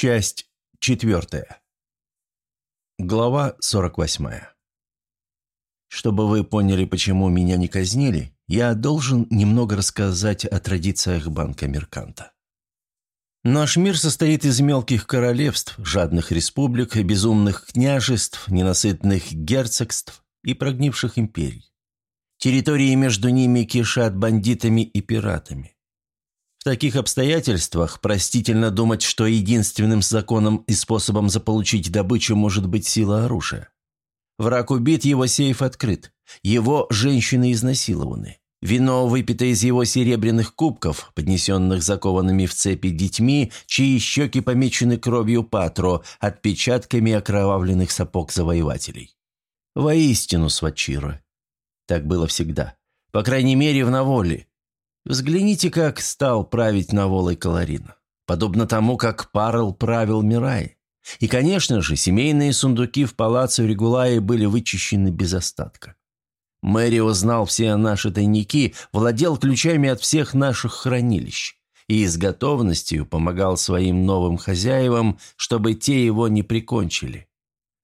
Часть четвертая. Глава сорок восьмая. Чтобы вы поняли, почему меня не казнили, я должен немного рассказать о традициях банка Мерканта. Наш мир состоит из мелких королевств, жадных республик, безумных княжеств, ненасытных герцогств и прогнивших империй. Территории между ними кишат бандитами и пиратами. В таких обстоятельствах простительно думать, что единственным законом и способом заполучить добычу может быть сила оружия. Враг убит, его сейф открыт. Его женщины изнасилованы. Вино выпито из его серебряных кубков, поднесенных закованными в цепи детьми, чьи щеки помечены кровью патро, отпечатками окровавленных сапог завоевателей. Воистину, свачира. Так было всегда. По крайней мере, в Наволе. Взгляните, как стал править Наволой Каларина. Подобно тому, как Парл правил Мирай. И, конечно же, семейные сундуки в палаццо Регулаи были вычищены без остатка. Мэрио знал все наши тайники, владел ключами от всех наших хранилищ и с готовностью помогал своим новым хозяевам, чтобы те его не прикончили.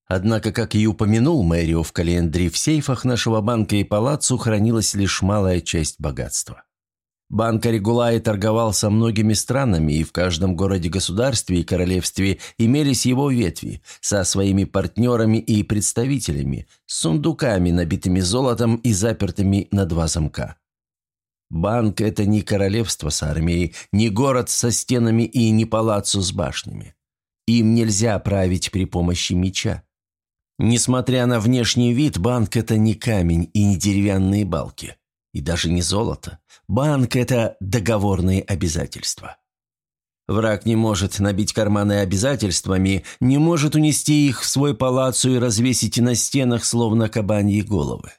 Однако, как и упомянул Мэрио в календаре, в сейфах нашего банка и палаццо хранилась лишь малая часть богатства. Банк Регулай торговал со многими странами, и в каждом городе-государстве и королевстве имелись его ветви со своими партнерами и представителями, с сундуками, набитыми золотом и запертыми на два замка. Банк – это не королевство с армией, не город со стенами и не палаццо с башнями. Им нельзя править при помощи меча. Несмотря на внешний вид, банк – это не камень и не деревянные балки. И даже не золото. Банк – это договорные обязательства. Враг не может набить карманы обязательствами, не может унести их в свой палаццо и развесить на стенах, словно кабаньи головы.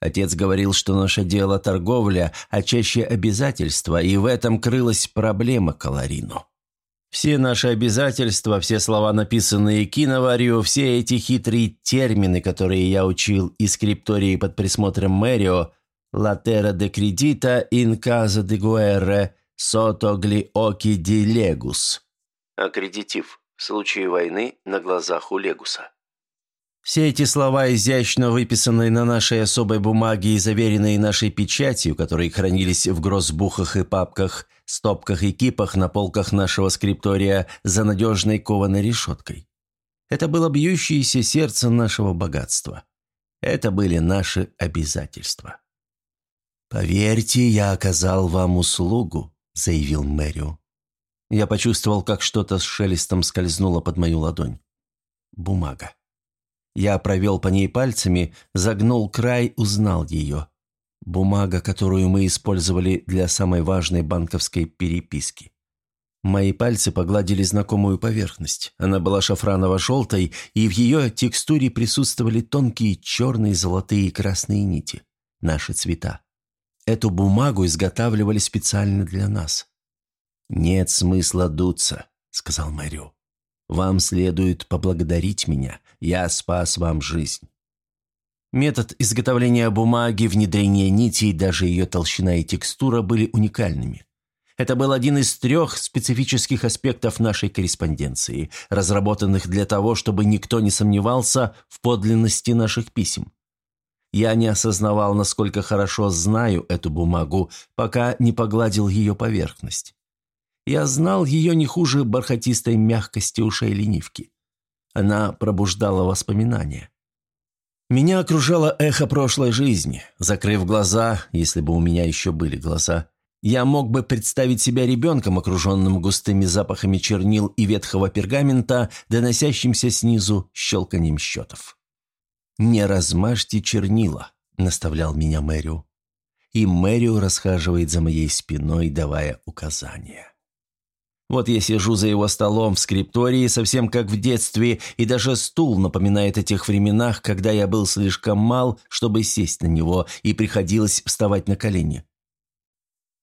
Отец говорил, что наше дело – торговля, а чаще обязательства, и в этом крылась проблема Каларино. Все наши обязательства, все слова, написанные киноварью, все эти хитрые термины, которые я учил из скриптории под присмотром Мэрио – Латера де кредита casa de guerra sotto gli occhi di legus. Аккредитив. В случае войны на глазах у Легуса. Все эти слова, изящно выписанные на нашей особой бумаге и заверенные нашей печатью, которые хранились в гроссбухах и папках, стопках и кипах на полках нашего скриптория за надежной кованой решеткой. Это было бьющееся сердце нашего богатства. Это были наши обязательства. «Поверьте, я оказал вам услугу», — заявил Мэрио. Я почувствовал, как что-то с шелестом скользнуло под мою ладонь. Бумага. Я провел по ней пальцами, загнул край, узнал ее. Бумага, которую мы использовали для самой важной банковской переписки. Мои пальцы погладили знакомую поверхность. Она была шафраново-желтой, и в ее текстуре присутствовали тонкие черные, золотые и красные нити. Наши цвета. Эту бумагу изготавливали специально для нас. «Нет смысла дуться», — сказал Мэрю. «Вам следует поблагодарить меня. Я спас вам жизнь». Метод изготовления бумаги, внедрение нитей, даже ее толщина и текстура были уникальными. Это был один из трех специфических аспектов нашей корреспонденции, разработанных для того, чтобы никто не сомневался в подлинности наших писем. Я не осознавал, насколько хорошо знаю эту бумагу, пока не погладил ее поверхность. Я знал ее не хуже бархатистой мягкости ушей ленивки. Она пробуждала воспоминания. Меня окружало эхо прошлой жизни. Закрыв глаза, если бы у меня еще были глаза, я мог бы представить себя ребенком, окруженным густыми запахами чернил и ветхого пергамента, доносящимся снизу щелканием счетов. «Не размажьте чернила», – наставлял меня Мэрио. И Мэрио расхаживает за моей спиной, давая указания. Вот я сижу за его столом в скриптории, совсем как в детстве, и даже стул напоминает о тех временах, когда я был слишком мал, чтобы сесть на него, и приходилось вставать на колени.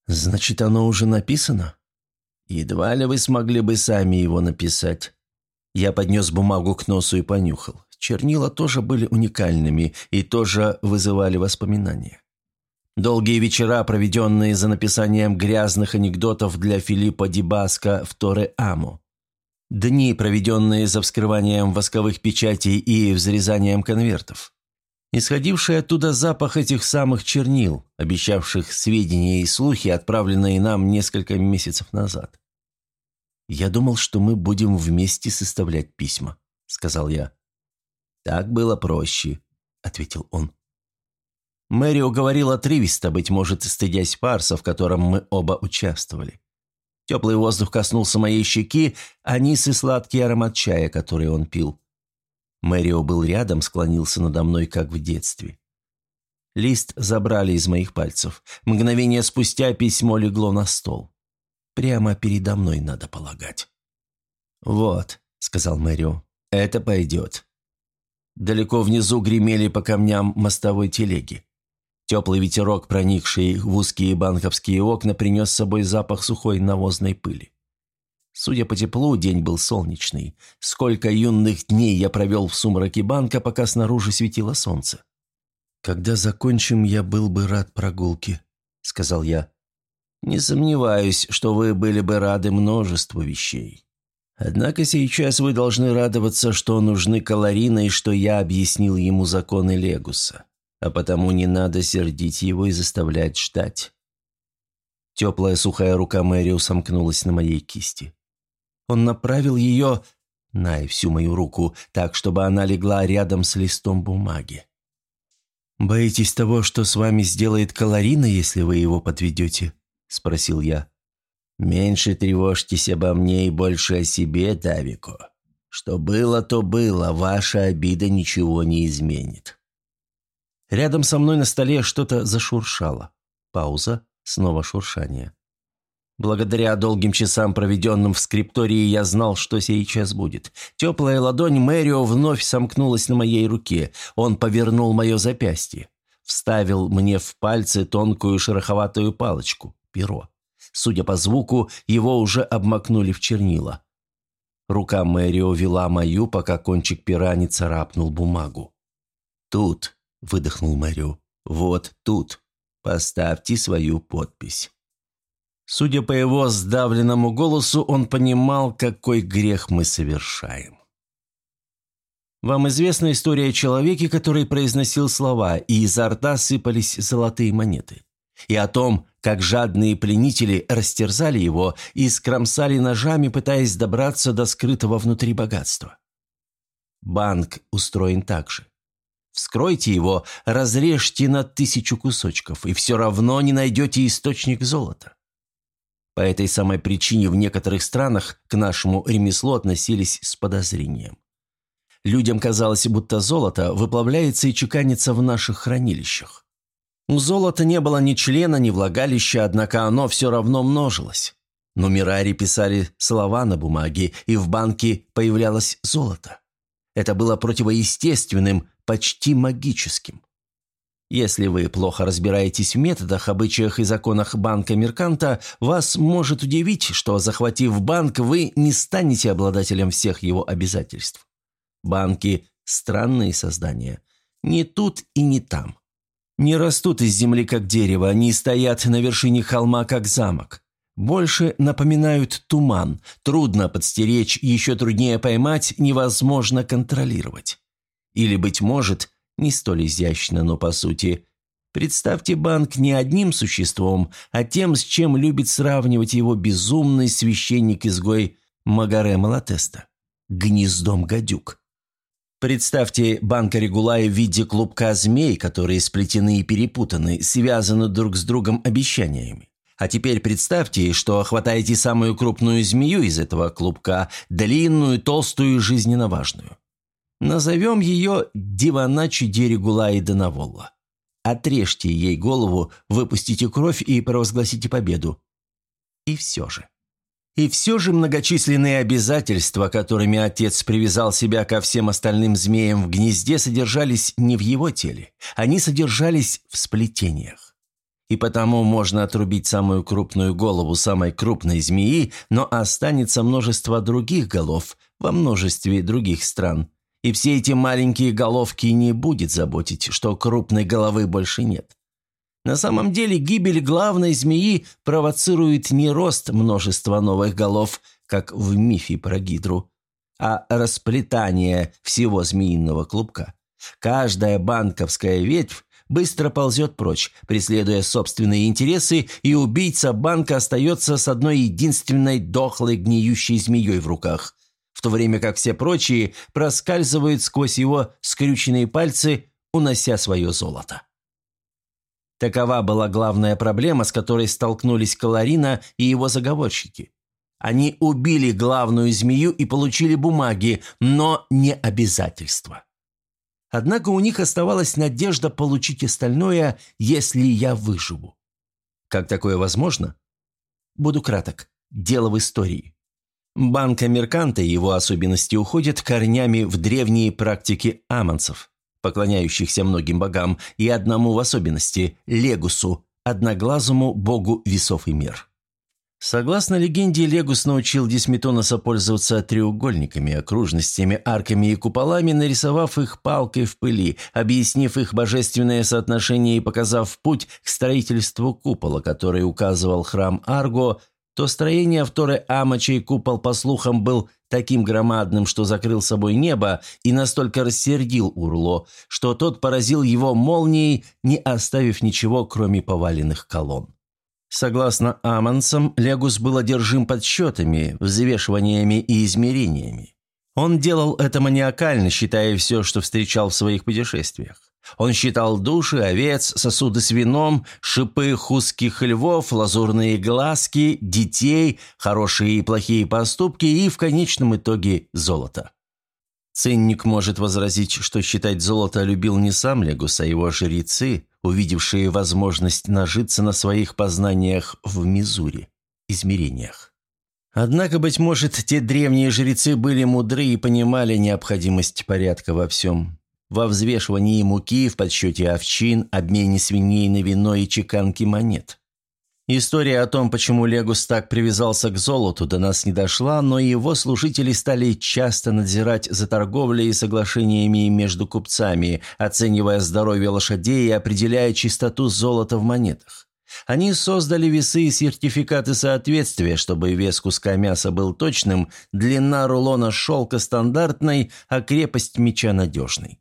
«Значит, оно уже написано?» «Едва ли вы смогли бы сами его написать». Я поднес бумагу к носу и понюхал. Чернила тоже были уникальными и тоже вызывали воспоминания. Долгие вечера, проведенные за написанием грязных анекдотов для Филиппа Дибаска в Торе-Аму. Дни, проведенные за вскрыванием восковых печатей и взрезанием конвертов. Исходивший оттуда запах этих самых чернил, обещавших сведения и слухи, отправленные нам несколько месяцев назад. «Я думал, что мы будем вместе составлять письма», — сказал я. «Так было проще», — ответил он. Мэри уговорила отрывисто, быть может, стыдясь фарса, в котором мы оба участвовали. Теплый воздух коснулся моей щеки, а низ и сладкий аромат чая, который он пил. Мэрио был рядом, склонился надо мной, как в детстве. Лист забрали из моих пальцев. Мгновение спустя письмо легло на стол. Прямо передо мной, надо полагать. «Вот», — сказал Мэрио, — «это пойдет». Далеко внизу гремели по камням мостовой телеги. Теплый ветерок, проникший в узкие банковские окна, принес с собой запах сухой навозной пыли. Судя по теплу, день был солнечный. Сколько юных дней я провел в сумраке банка, пока снаружи светило солнце. «Когда закончим, я был бы рад прогулке», — сказал я. «Не сомневаюсь, что вы были бы рады множеству вещей. Однако сейчас вы должны радоваться, что нужны Калорина и что я объяснил ему законы Легуса а потому не надо сердить его и заставлять ждать. Теплая сухая рука Мэрио сомкнулась на моей кисти. Он направил ее, на всю мою руку, так, чтобы она легла рядом с листом бумаги. «Боитесь того, что с вами сделает Калорина, если вы его подведете?» – спросил я. «Меньше тревожьтесь обо мне и больше о себе, Давико. Что было, то было, ваша обида ничего не изменит». Рядом со мной на столе что-то зашуршало. Пауза, снова шуршание. Благодаря долгим часам, проведенным в скриптории, я знал, что сейчас будет. Теплая ладонь Мэрио вновь сомкнулась на моей руке. Он повернул мое запястье. Вставил мне в пальцы тонкую шероховатую палочку, перо. Судя по звуку, его уже обмакнули в чернила. Рука Мэрио вела мою, пока кончик пера царапнул бумагу. Тут, – выдохнул Мэрио. «Вот тут. Поставьте свою подпись». Судя по его сдавленному голосу, он понимал, какой грех мы совершаем. Вам известна история о человеке, который произносил слова, и изо рта сыпались золотые монеты. И о том, как жадные пленители растерзали его и скромсали ножами, пытаясь добраться до скрытого внутри богатства. Банк устроен так же. Вскройте его, разрежьте на тысячу кусочков, и все равно не найдете источник золота. По этой самой причине в некоторых странах к нашему ремеслу относились с подозрением. Людям казалось, будто золото выплавляется и чеканится в наших хранилищах. У золота не было ни члена, ни влагалища, однако оно все равно множилось. Нумерари писали слова на бумаге, и в банке появлялось золото. Это было противоестественным, почти магическим. Если вы плохо разбираетесь в методах, обычаях и законах банка Мерканта, вас может удивить, что, захватив банк, вы не станете обладателем всех его обязательств. Банки – странные создания. Не тут и не там. Не растут из земли, как дерево, они стоят на вершине холма, как замок. Больше напоминают туман, трудно подстеречь, еще труднее поймать, невозможно контролировать. Или, быть может, не столь изящно, но по сути. Представьте банк не одним существом, а тем, с чем любит сравнивать его безумный священник-изгой Магаре Малатеста – гнездом гадюк. Представьте банка Регулая в виде клубка змей, которые сплетены и перепутаны, связаны друг с другом обещаниями. А теперь представьте, что хватаете самую крупную змею из этого клубка, длинную, толстую и жизненно важную. Назовем ее Диваначи Дерегула и Донаволла. Отрежьте ей голову, выпустите кровь и провозгласите победу. И все же. И все же многочисленные обязательства, которыми отец привязал себя ко всем остальным змеям в гнезде, содержались не в его теле. Они содержались в сплетениях. И потому можно отрубить самую крупную голову самой крупной змеи, но останется множество других голов во множестве других стран – и все эти маленькие головки не будет заботить, что крупной головы больше нет. На самом деле гибель главной змеи провоцирует не рост множества новых голов, как в мифе про Гидру, а расплетание всего змеиного клубка. Каждая банковская ветвь быстро ползет прочь, преследуя собственные интересы, и убийца банка остается с одной единственной дохлой гниющей змеей в руках, в то время как все прочие проскальзывают сквозь его скрюченные пальцы, унося свое золото. Такова была главная проблема, с которой столкнулись Каларина и его заговорщики. Они убили главную змею и получили бумаги, но не обязательства. Однако у них оставалась надежда получить остальное, если я выживу. Как такое возможно? Буду краток. Дело в истории. Банка Мерканта и его особенности уходят корнями в древние практики амонцев, поклоняющихся многим богам, и одному в особенности – Легусу, одноглазому богу весов и мер. Согласно легенде, Легус научил Дисметоноса пользоваться треугольниками, окружностями, арками и куполами, нарисовав их палкой в пыли, объяснив их божественное соотношение и показав путь к строительству купола, который указывал храм Арго, то строение второй Ама, чей купол, по слухам, был таким громадным, что закрыл собой небо, и настолько рассердил Урло, что тот поразил его молнией, не оставив ничего, кроме поваленных колонн. Согласно Амансам, Легус был одержим подсчетами, взвешиваниями и измерениями. Он делал это маниакально, считая все, что встречал в своих путешествиях. Он считал души, овец, сосуды с вином, шипы хузских львов, лазурные глазки, детей, хорошие и плохие поступки и, в конечном итоге, золото. Ценник может возразить, что считать золото любил не сам Легус, а его жрецы, увидевшие возможность нажиться на своих познаниях в Мизури, измерениях. Однако, быть может, те древние жрецы были мудры и понимали необходимость порядка во всем. Во взвешивании муки, в подсчете овчин, обмене свиней на вино и чеканке монет. История о том, почему Легус так привязался к золоту, до нас не дошла, но его служители стали часто надзирать за торговлей и соглашениями между купцами, оценивая здоровье лошадей и определяя чистоту золота в монетах. Они создали весы и сертификаты соответствия, чтобы вес куска мяса был точным, длина рулона шелка стандартной, а крепость меча надежной.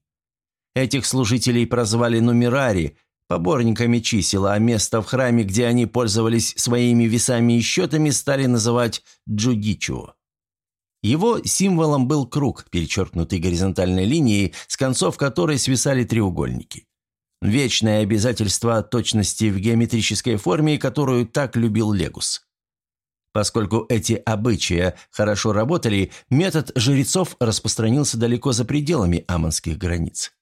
Этих служителей прозвали нумерари – поборниками чисел, а место в храме, где они пользовались своими весами и счетами, стали называть джудичу. Его символом был круг, перечеркнутый горизонтальной линией, с концов которой свисали треугольники. Вечное обязательство точности в геометрической форме, которую так любил Легус. Поскольку эти обычаи хорошо работали, метод жрецов распространился далеко за пределами аманских границ.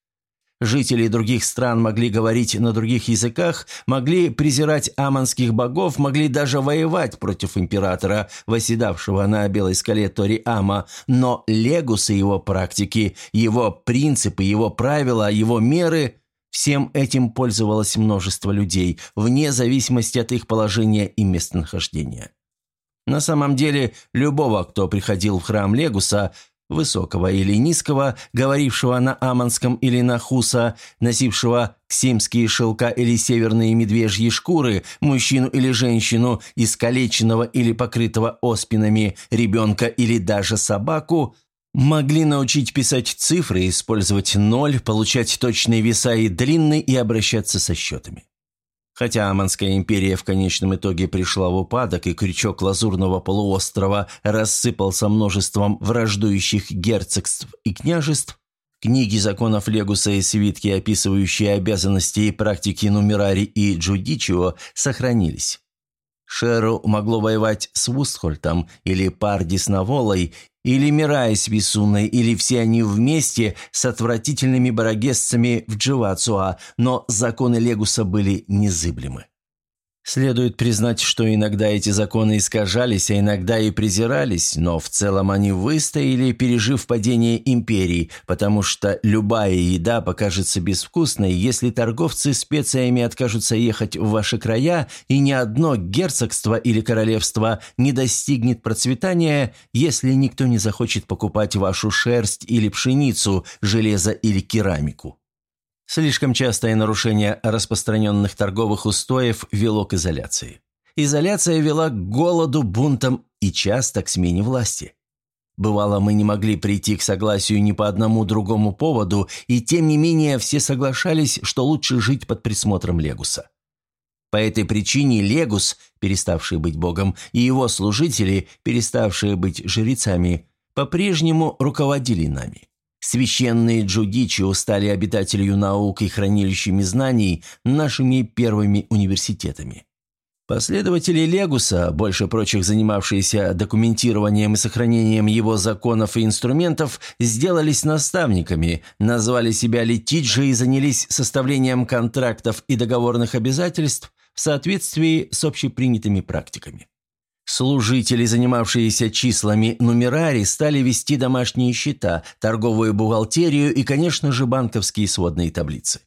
Жители других стран могли говорить на других языках, могли презирать аманских богов, могли даже воевать против императора, восседавшего на белой скале Тори-Ама, но легусы его практики, его принципы, его правила, его меры – всем этим пользовалось множество людей, вне зависимости от их положения и местонахождения. На самом деле, любого, кто приходил в храм Легуса, высокого или низкого, говорившего на аманском или на хуса, носившего ксимские шелка или северные медвежьи шкуры, мужчину или женщину, искалеченного или покрытого оспинами, ребенка или даже собаку, могли научить писать цифры, использовать ноль, получать точные веса и длинные и обращаться со счетами. Хотя Аманская империя в конечном итоге пришла в упадок, и крючок Лазурного полуострова рассыпался множеством враждующих герцогств и княжеств, книги законов Легуса и свитки, описывающие обязанности и практики Нумерари и Джудичио, сохранились. Шеру могло воевать с Вустхольтом или Парди с Наволой, или Мирай с Висуной, или все они вместе с отвратительными барагесцами в Дживацуа, но законы Легуса были незыблемы. Следует признать, что иногда эти законы искажались, а иногда и презирались, но в целом они выстояли, пережив падение империи, потому что любая еда покажется безвкусной, если торговцы специями откажутся ехать в ваши края, и ни одно герцогство или королевство не достигнет процветания, если никто не захочет покупать вашу шерсть или пшеницу, железо или керамику. Слишком частое нарушение распространенных торговых устоев вело к изоляции. Изоляция вела к голоду, бунтам и часто к смене власти. Бывало, мы не могли прийти к согласию ни по одному другому поводу, и тем не менее все соглашались, что лучше жить под присмотром Легуса. По этой причине Легус, переставший быть богом, и его служители, переставшие быть жрецами, по-прежнему руководили нами. Священные Джудичио стали обитателью наук и хранилищами знаний нашими первыми университетами. Последователи Легуса, больше прочих занимавшиеся документированием и сохранением его законов и инструментов, сделались наставниками, назвали себя Летиджи и занялись составлением контрактов и договорных обязательств в соответствии с общепринятыми практиками. Служители, занимавшиеся числами нумерари, стали вести домашние счета, торговую бухгалтерию и, конечно же, банковские сводные таблицы.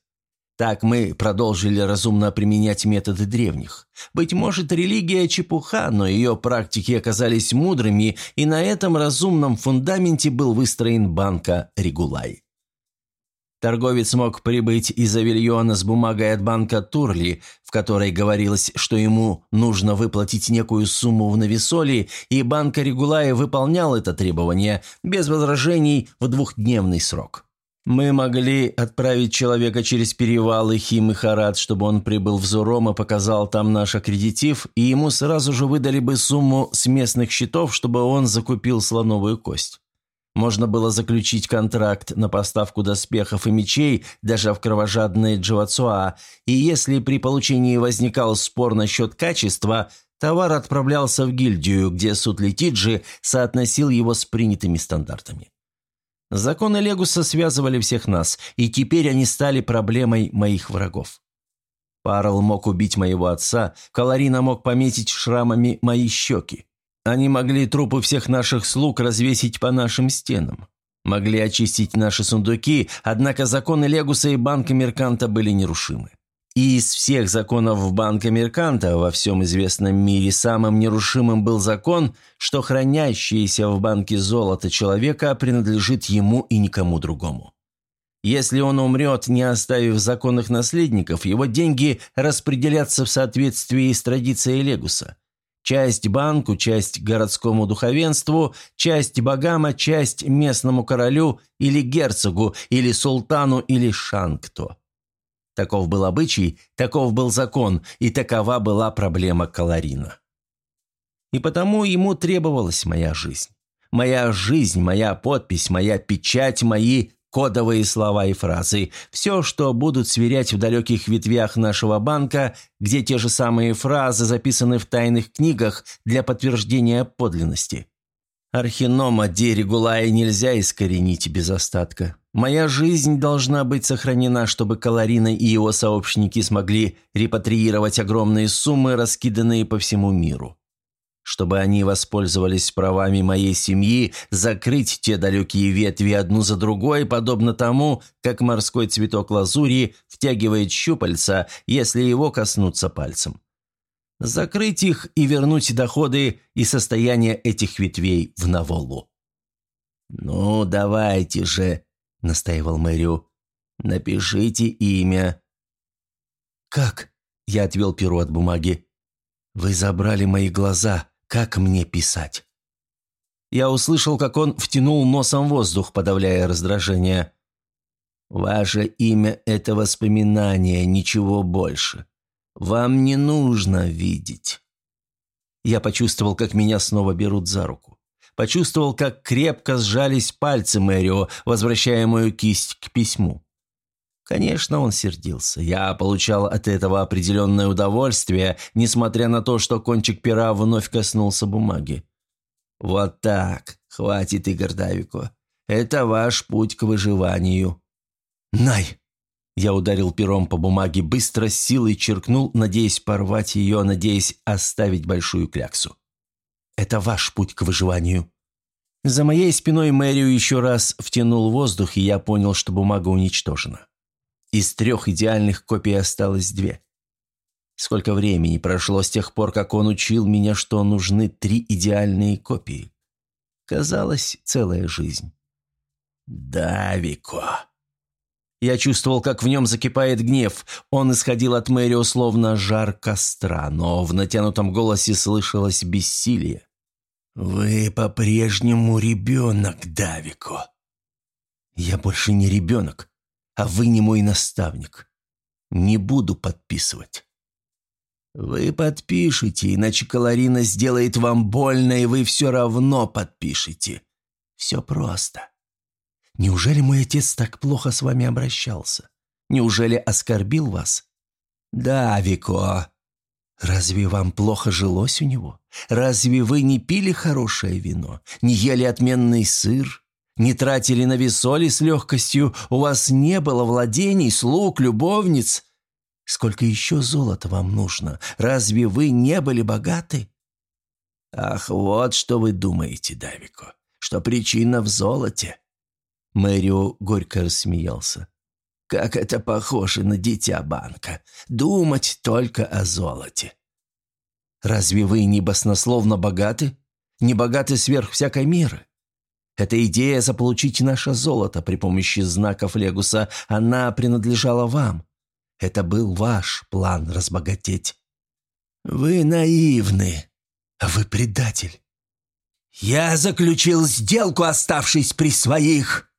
Так мы продолжили разумно применять методы древних. Быть может, религия – чепуха, но ее практики оказались мудрыми, и на этом разумном фундаменте был выстроен банка Регулай. Торговец мог прибыть из Авильона с бумагой от банка Турли, в которой говорилось, что ему нужно выплатить некую сумму в Нависоли, и банк Регулая выполнял это требование без возражений в двухдневный срок. Мы могли отправить человека через перевалы Хим и Харат, чтобы он прибыл в Зуром и показал там наш аккредитив, и ему сразу же выдали бы сумму с местных счетов, чтобы он закупил слоновую кость. Можно было заключить контракт на поставку доспехов и мечей даже в кровожадные Джавацуа, и если при получении возникал спор насчет качества, товар отправлялся в гильдию, где суд Летиджи соотносил его с принятыми стандартами. Законы Легуса связывали всех нас, и теперь они стали проблемой моих врагов. Парл мог убить моего отца, Каларина мог пометить шрамами мои щеки. Они могли трупы всех наших слуг развесить по нашим стенам. Могли очистить наши сундуки, однако законы Легуса и Банка Мерканта были нерушимы. И из всех законов Банка Мерканта во всем известном мире самым нерушимым был закон, что хранящееся в банке золото человека принадлежит ему и никому другому. Если он умрет, не оставив законных наследников, его деньги распределятся в соответствии с традицией Легуса. Часть банку, часть городскому духовенству, часть богам, часть местному королю или герцогу, или султану, или шанкто. Таков был обычай, таков был закон, и такова была проблема Каларина. И потому ему требовалась моя жизнь. Моя жизнь, моя подпись, моя печать, мои кодовые слова и фразы. Все, что будут сверять в далеких ветвях нашего банка, где те же самые фразы записаны в тайных книгах для подтверждения подлинности. Архинома Дерегулая нельзя искоренить без остатка. Моя жизнь должна быть сохранена, чтобы Каларина и его сообщники смогли репатриировать огромные суммы, раскиданные по всему миру. Чтобы они воспользовались правами моей семьи, закрыть те далекие ветви одну за другой, подобно тому, как морской цветок лазури втягивает щупальца, если его коснуться пальцем закрыть их и вернуть доходы и состояние этих ветвей в Наволу. «Ну, давайте же», — настаивал Мэрю, — «напишите имя». «Как?» — я отвел перо от бумаги. «Вы забрали мои глаза. Как мне писать?» Я услышал, как он втянул носом воздух, подавляя раздражение. «Ваше имя — это воспоминание, ничего больше. Вам не нужно видеть». Я почувствовал, как меня снова берут за руку. Почувствовал, как крепко сжались пальцы Мэрио, возвращая мою кисть к письму. Конечно, он сердился. Я получал от этого определенное удовольствие, несмотря на то, что кончик пера вновь коснулся бумаги. «Вот так. Хватит, Игорь Давико. Это ваш путь к выживанию». «Най!» Я ударил пером по бумаге, быстро с силой черкнул, надеясь порвать ее, надеясь оставить большую кляксу. «Это ваш путь к выживанию». За моей спиной Мэрию еще раз втянул воздух, и я понял, что бумага уничтожена. Из трех идеальных копий осталось две. Сколько времени прошло с тех пор, как он учил меня, что нужны три идеальные копии. Казалось, целая жизнь. «Да, Вико», Я чувствовал, как в нем закипает гнев. Он исходил от Мэрио словно жар костра, но в натянутом голосе слышалось бессилие. «Вы по-прежнему ребенок, Давико». «Я больше не ребенок, а вы не мой наставник. Не буду подписывать». «Вы подпишете, иначе Каларина сделает вам больно, и вы все равно подпишете. Все просто. Неужели мой отец так плохо с вами обращался? Неужели оскорбил вас? Да, Вико. Разве вам плохо жилось у него? Разве вы не пили хорошее вино? Не ели отменный сыр? Не тратили на весоли с легкостью? У вас не было владений, слуг, любовниц? Сколько еще золота вам нужно? Разве вы не были богаты? Ах, вот что вы думаете, Давико, что причина в золоте. Мэрио горько рассмеялся. «Как это похоже на дитя банка! Думать только о золоте!» «Разве вы не баснословно богаты? Не богаты сверх всякой меры? Эта идея заполучить наше золото при помощи знаков Легуса, она принадлежала вам. Это был ваш план разбогатеть. Вы наивны, вы предатель. Я заключил сделку, оставшись при своих!»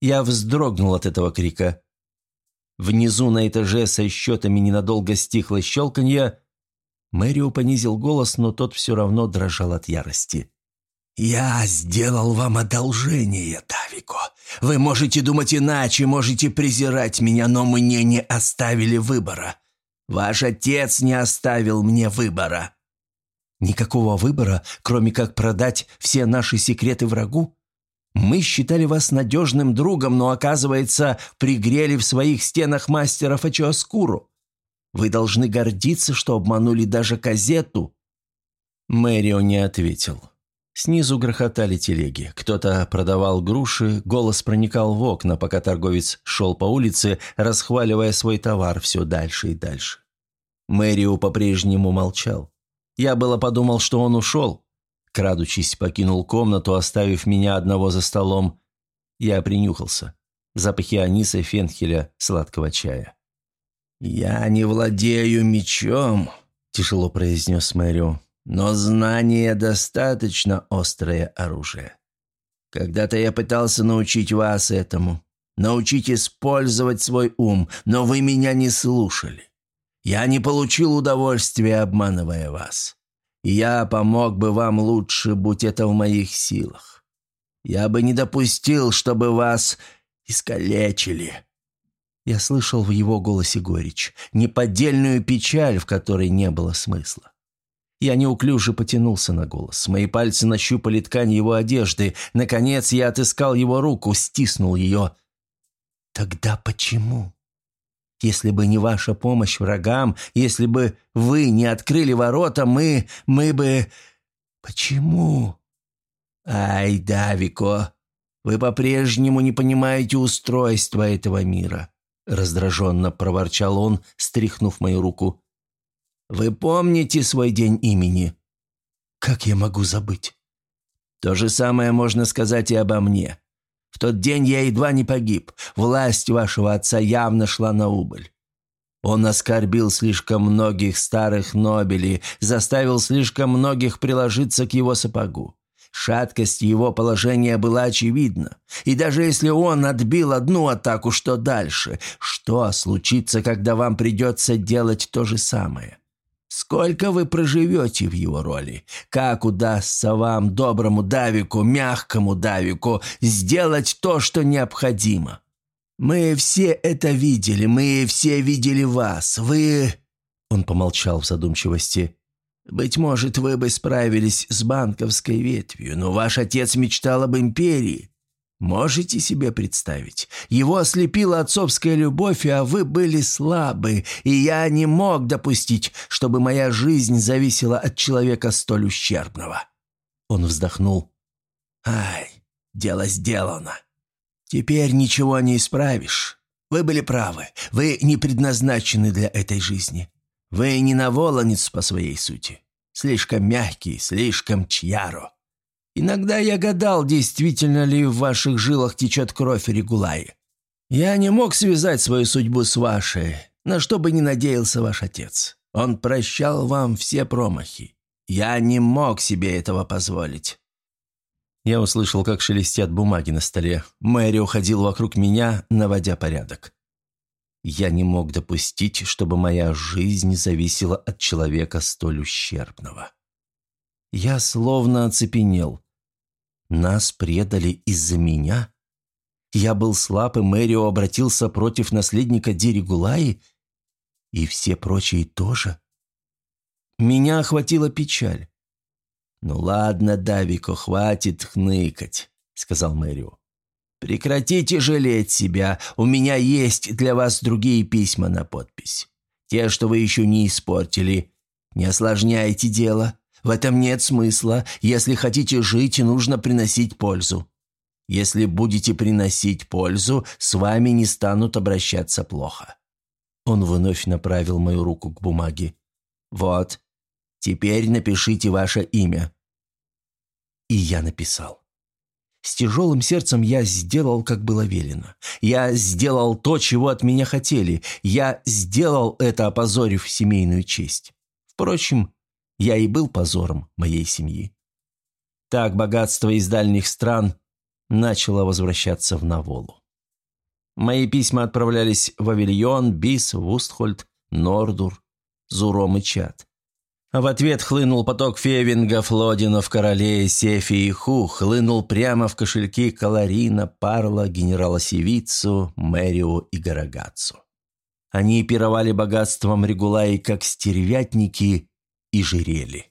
Я вздрогнул от этого крика. Внизу на этаже со счетами ненадолго стихло щелканье. Мэрио понизил голос, но тот все равно дрожал от ярости. «Я сделал вам одолжение, Тавико. Вы можете думать иначе, можете презирать меня, но мне не оставили выбора. Ваш отец не оставил мне выбора». «Никакого выбора, кроме как продать все наши секреты врагу?» Мы считали вас надежным другом, но, оказывается, пригрели в своих стенах мастера Фачиоскуру. Вы должны гордиться, что обманули даже газету». Мэрио не ответил. Снизу грохотали телеги. Кто-то продавал груши, голос проникал в окна, пока торговец шел по улице, расхваливая свой товар все дальше и дальше. Мэрио по-прежнему молчал. Я было подумал, что он ушел, Крадучись, покинул комнату, оставив меня одного за столом. Я принюхался. Запахи аниса, фенхеля, сладкого чая. «Я не владею мечом», – тяжело произнес Мэрио, – «но знание достаточно острое оружие. Когда-то я пытался научить вас этому, научить использовать свой ум, но вы меня не слушали. Я не получил удовольствия, обманывая вас. Я помог бы вам лучше, будь это в моих силах. Я бы не допустил, чтобы вас искалечили». Я слышал в его голосе горечь, неподдельную печаль, в которой не было смысла. Я неуклюже потянулся на голос. Мои пальцы нащупали ткань его одежды. Наконец я отыскал его руку, стиснул ее. «Тогда почему?» Если бы не ваша помощь врагам, если бы вы не открыли ворота, мы... мы бы... Почему? Ай, Давико, вы по-прежнему не понимаете устройства этого мира. Раздраженно проворчал он, стряхнув мою руку. Вы помните свой день имени? Как я могу забыть? То же самое можно сказать и обо мне. В тот день я едва не погиб. Власть вашего отца явно шла на убыль. Он оскорбил слишком многих старых нобелей, заставил слишком многих приложиться к его сапогу. Шаткость его положения была очевидна. И даже если он отбил одну атаку, что дальше? Что случится, когда вам придется делать то же самое? Сколько вы проживете в его роли? Как удастся вам, доброму Давику, мягкому Давику, сделать то, что необходимо? Мы все это видели, мы все видели вас. Вы...» Он помолчал в задумчивости. «Быть может, вы бы справились с банковской ветвью, но ваш отец мечтал об империи. Можете себе представить? Его ослепила отцовская любовь, а вы были слабы, и я не мог допустить, чтобы моя жизнь зависела от человека столь ущербного». Он вздохнул. «Ай, дело сделано. Теперь ничего не исправишь. Вы были правы. Вы не предназначены для этой жизни. Вы не наволонец по своей сути. Слишком мягкий, слишком чьяро. Иногда я гадал, действительно ли в ваших жилах течет кровь Регулаи. «Я не мог связать свою судьбу с вашей, на что бы ни надеялся ваш отец. Он прощал вам все промахи. Я не мог себе этого позволить». Я услышал, как шелестят бумаги на столе. Мэри уходил вокруг меня, наводя порядок. Я не мог допустить, чтобы моя жизнь зависела от человека столь ущербного. Я словно оцепенел. Нас предали из-за меня? Я был слаб, и Мэрио обратился против наследника Дерегулаи, и все прочие тоже. Меня охватила печаль. «Ну ладно, Давико, хватит хныкать», — сказал Мэрио. «Прекратите жалеть себя. У меня есть для вас другие письма на подпись. Те, что вы еще не испортили. Не осложняйте дело. В этом нет смысла. Если хотите жить, нужно приносить пользу. Если будете приносить пользу, с вами не станут обращаться плохо». Он вновь направил мою руку к бумаге. «Вот. Теперь напишите ваше имя». И я написал. С тяжелым сердцем я сделал, как было велено. Я сделал то, чего от меня хотели. Я сделал это, опозорив семейную честь. Впрочем, я и был позором моей семьи. Так богатство из дальних стран начало возвращаться в Наволу. Мои письма отправлялись в Авильон, Бис, Вустхольд, Нордур, Зуром и Чад. А в ответ хлынул поток февингов, лодинов, королей, сефи и ху, хлынул прямо в кошельки Каларина, Парла, генерала Севицу, Мэрио и Гарагацу. Они пировали богатством Регулаи, как стервятники, и жирели.